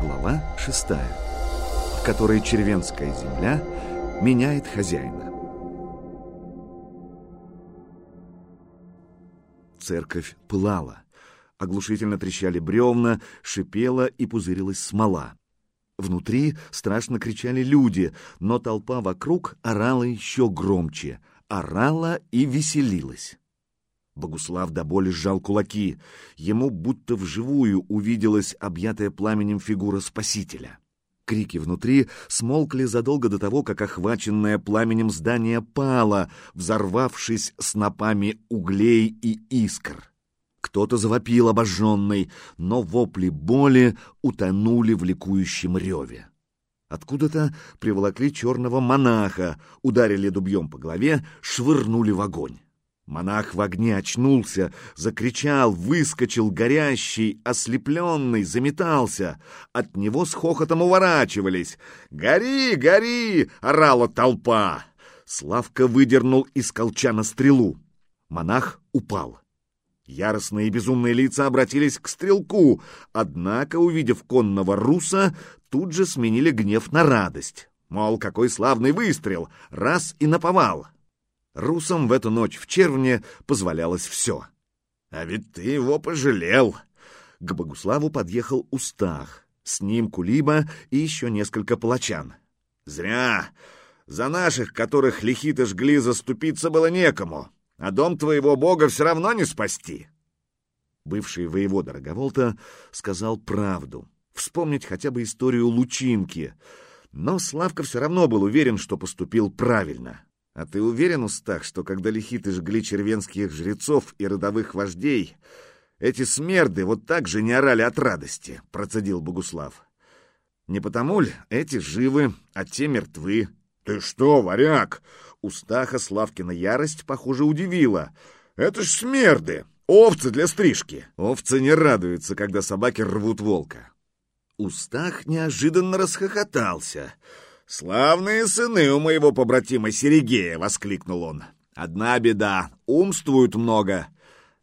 Глава шестая, в которой червенская земля меняет хозяина. Церковь пылала. Оглушительно трещали бревна, шипела и пузырилась смола. Внутри страшно кричали люди, но толпа вокруг орала еще громче, орала и веселилась. Богуслав до боли сжал кулаки. Ему будто вживую увиделась объятая пламенем фигура Спасителя. Крики внутри смолкли задолго до того, как охваченное пламенем здание пало, взорвавшись снопами углей и искр. Кто-то завопил обожженный, но вопли боли утонули в ликующем реве. Откуда-то приволокли черного монаха, ударили дубьем по голове, швырнули в огонь. Монах в огне очнулся, закричал, выскочил горящий, ослепленный, заметался. От него с хохотом уворачивались. «Гори, гори!» — орала толпа. Славка выдернул из колчана стрелу. Монах упал. Яростные и безумные лица обратились к стрелку, однако, увидев конного руса, тут же сменили гнев на радость. Мол, какой славный выстрел! Раз и наповал! Русам в эту ночь в червне позволялось все. А ведь ты его пожалел. К Богуславу подъехал Устах, с ним Кулиба и еще несколько палачан. Зря! За наших, которых лихито жгли, заступиться было некому, а дом твоего бога все равно не спасти. Бывший воевода Роговолта сказал правду, вспомнить хотя бы историю Лучинки, но Славка все равно был уверен, что поступил правильно. А ты уверен, Устах, что когда лихиты жгли червенских жрецов и родовых вождей, эти смерды вот так же не орали от радости, — процедил Богуслав. Не потому ли эти живы, а те мертвы? Ты что, варяг? Устаха Славкина ярость, похоже, удивила. Это ж смерды, овцы для стрижки. Овцы не радуются, когда собаки рвут волка. Устах неожиданно расхохотался — «Славные сыны у моего побратима Серегея!» — воскликнул он. «Одна беда — умствуют много.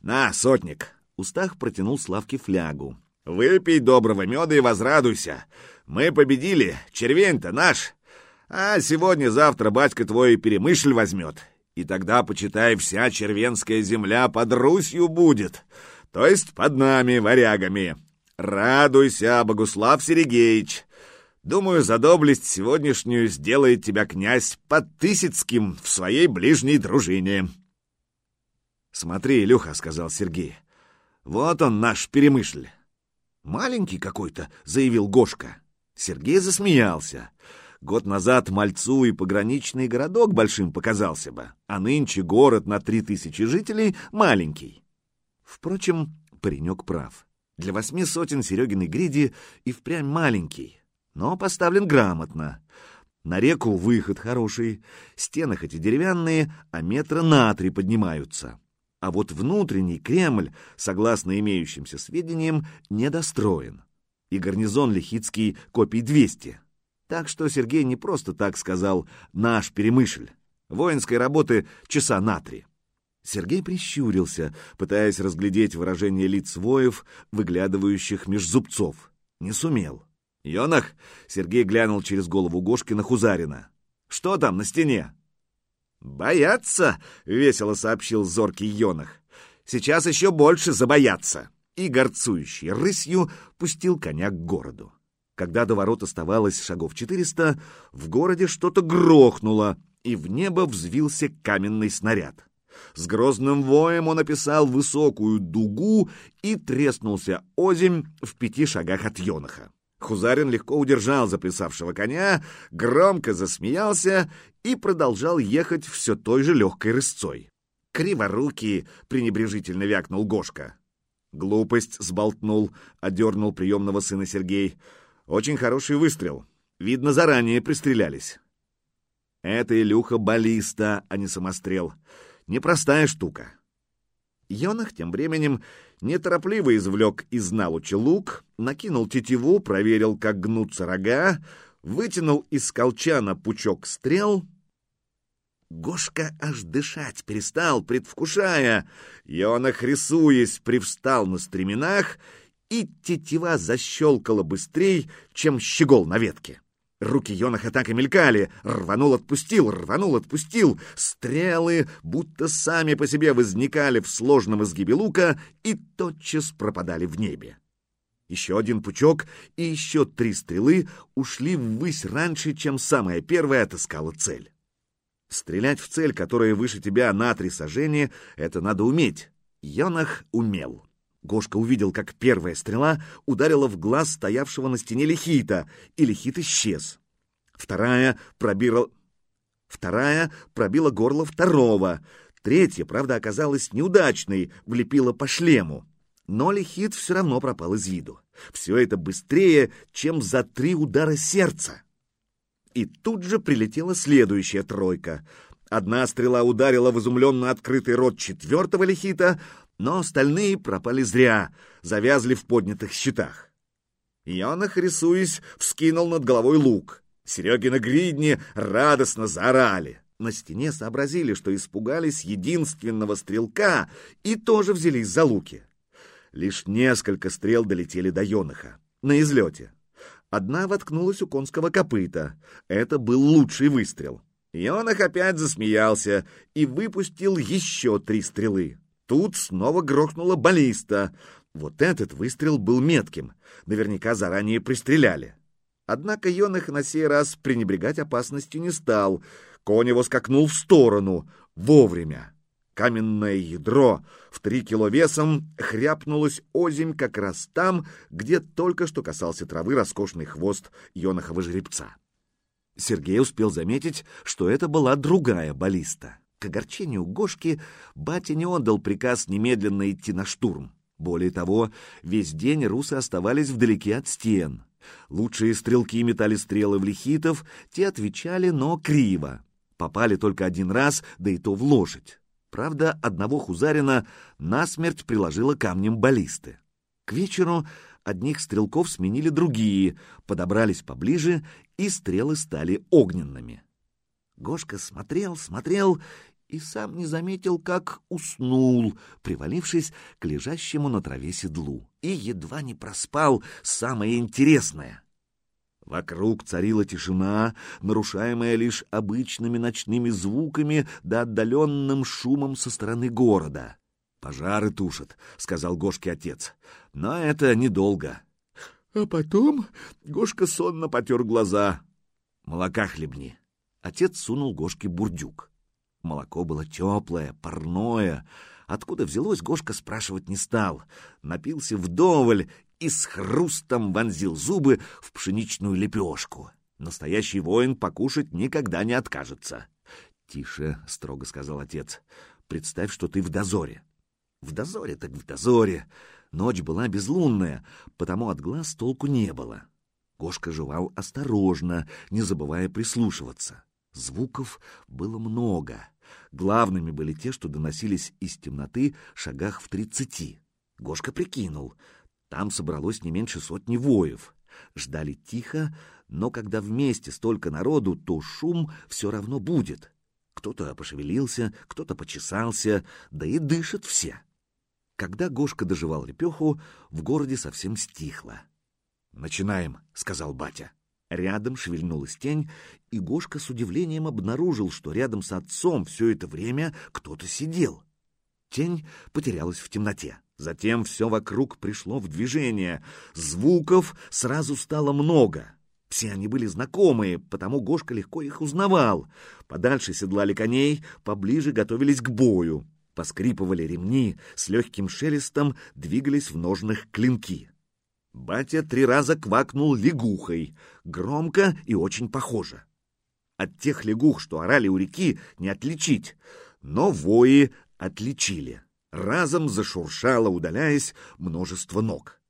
На, сотник!» Устах протянул Славке флягу. «Выпей доброго меда и возрадуйся. Мы победили, червень-то наш. А сегодня-завтра батька твой перемышль возьмет. И тогда, почитай, вся червенская земля под Русью будет, то есть под нами, варягами. Радуйся, Богуслав Серегеич!» Думаю, за доблесть сегодняшнюю сделает тебя князь под Тысяцким в своей ближней дружине. «Смотри, Илюха», — сказал Сергей, — «вот он наш перемышль». «Маленький какой-то», — заявил Гошка. Сергей засмеялся. Год назад Мальцу и пограничный городок большим показался бы, а нынче город на три тысячи жителей маленький. Впрочем, паренек прав. Для восьми сотен Серегиной гриди и впрямь маленький но поставлен грамотно. На реку выход хороший, стены хоть и деревянные, а метра на три поднимаются. А вот внутренний Кремль, согласно имеющимся сведениям, недостроен. И гарнизон Лихицкий копий 200. Так что Сергей не просто так сказал «наш перемышль». Воинской работы часа на три. Сергей прищурился, пытаясь разглядеть выражение лиц воев, выглядывающих меж зубцов. Не сумел. «Йонах!» — Сергей глянул через голову Гошки на Хузарина. «Что там на стене?» «Боятся!» — весело сообщил зоркий Йонах. «Сейчас еще больше забоятся!» И, горцующий рысью, пустил коня к городу. Когда до ворот оставалось шагов четыреста, в городе что-то грохнуло, и в небо взвился каменный снаряд. С грозным воем он описал высокую дугу и треснулся озимь в пяти шагах от Йонаха. Хузарин легко удержал заплясавшего коня, громко засмеялся и продолжал ехать все той же легкой рысцой. «Криворукий!» — пренебрежительно вякнул Гошка. «Глупость!» — сболтнул, одернул приемного сына Сергей. «Очень хороший выстрел. Видно, заранее пристрелялись». «Это Илюха баллиста, а не самострел. Непростая штука». Йонах тем временем неторопливо извлек из налучи лук, накинул тетиву, проверил, как гнутся рога, вытянул из колчана пучок стрел. Гошка аж дышать перестал, предвкушая. Йонах, рисуясь, привстал на стременах и тетива защелкала быстрей, чем щегол на ветке. Руки Йонаха так и мелькали. Рванул, отпустил, рванул, отпустил. Стрелы будто сами по себе возникали в сложном изгибе лука и тотчас пропадали в небе. Еще один пучок и еще три стрелы ушли ввысь раньше, чем самая первая отыскала цель. Стрелять в цель, которая выше тебя на три сажения, это надо уметь. Йонах умел. Гошка увидел, как первая стрела ударила в глаз стоявшего на стене Лихита, и Лихит исчез. Вторая пробила... Вторая пробила горло второго. Третья, правда, оказалась неудачной, влепила по шлему. Но Лихит все равно пропал из виду. Все это быстрее, чем за три удара сердца. И тут же прилетела следующая тройка. Одна стрела ударила в изумленно открытый рот четвертого лихита, но остальные пропали зря, завязли в поднятых щитах. Йонах, рисуясь, вскинул над головой лук. Сереги на гридне радостно заорали. На стене сообразили, что испугались единственного стрелка и тоже взялись за луки. Лишь несколько стрел долетели до Йонаха. На излете. Одна воткнулась у конского копыта. Это был лучший выстрел. Йонах опять засмеялся и выпустил еще три стрелы. Тут снова грохнула баллиста. Вот этот выстрел был метким. Наверняка заранее пристреляли. Однако Йонах на сей раз пренебрегать опасностью не стал. Конь его скакнул в сторону. Вовремя. Каменное ядро в три кило весом хряпнулось озимь как раз там, где только что касался травы роскошный хвост Йонахова жеребца. Сергей успел заметить, что это была другая баллиста. К огорчению Гошки батя не отдал приказ немедленно идти на штурм. Более того, весь день русы оставались вдалеке от стен. Лучшие стрелки метали стрелы в лихитов, те отвечали, но криво. Попали только один раз, да и то в лошадь. Правда, одного хузарина насмерть приложило камнем баллисты. К вечеру одних стрелков сменили другие, подобрались поближе, и стрелы стали огненными. Гошка смотрел, смотрел и сам не заметил, как уснул, привалившись к лежащему на траве седлу, и едва не проспал самое интересное. Вокруг царила тишина, нарушаемая лишь обычными ночными звуками да отдаленным шумом со стороны города. «Пожары тушат», — сказал Гошке отец, — «но это недолго». А потом Гошка сонно потер глаза. «Молока хлебни». Отец сунул Гошке бурдюк. Молоко было теплое, парное. Откуда взялось, Гошка спрашивать не стал. Напился вдоволь и с хрустом вонзил зубы в пшеничную лепешку. Настоящий воин покушать никогда не откажется. — Тише, — строго сказал отец, — представь, что ты в дозоре. В дозоре так в дозоре. Ночь была безлунная, потому от глаз толку не было. Гошка жевал осторожно, не забывая прислушиваться. Звуков было много. Главными были те, что доносились из темноты шагах в тридцати. Гошка прикинул. Там собралось не меньше сотни воев. Ждали тихо, но когда вместе столько народу, то шум все равно будет. Кто-то пошевелился, кто-то почесался, да и дышат все. Когда Гошка доживал лепеху, в городе совсем стихло. «Начинаем», — сказал батя. Рядом шевельнулась тень, и Гошка с удивлением обнаружил, что рядом с отцом все это время кто-то сидел. Тень потерялась в темноте. Затем все вокруг пришло в движение. Звуков сразу стало много. Все они были знакомые, потому Гошка легко их узнавал. Подальше седлали коней, поближе готовились к бою. Поскрипывали ремни, с легким шелестом двигались в ножных клинки. Батя три раза квакнул лягухой, громко и очень похоже. От тех лягух, что орали у реки, не отличить, но вои отличили. Разом зашуршало, удаляясь, множество ног.